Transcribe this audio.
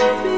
every